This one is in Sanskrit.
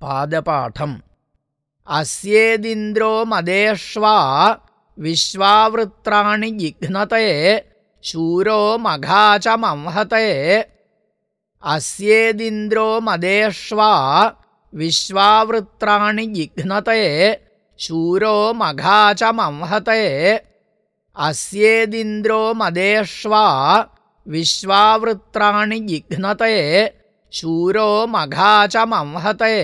पादपाठम्। अस्येदिन्द्रो मदेष्वा विश्वावृत्राणि जिघ्नते शूरो मघा च मंहते। अस्येदिन्द्रो मदेष्वा विश्वावृत्राणि जिघ्नते शूरो मघा च मंहते। अस्येदिन्द्रो मदेष्वा विश्वावृत्राणि जिघ्नते शूरो मघा च मंहते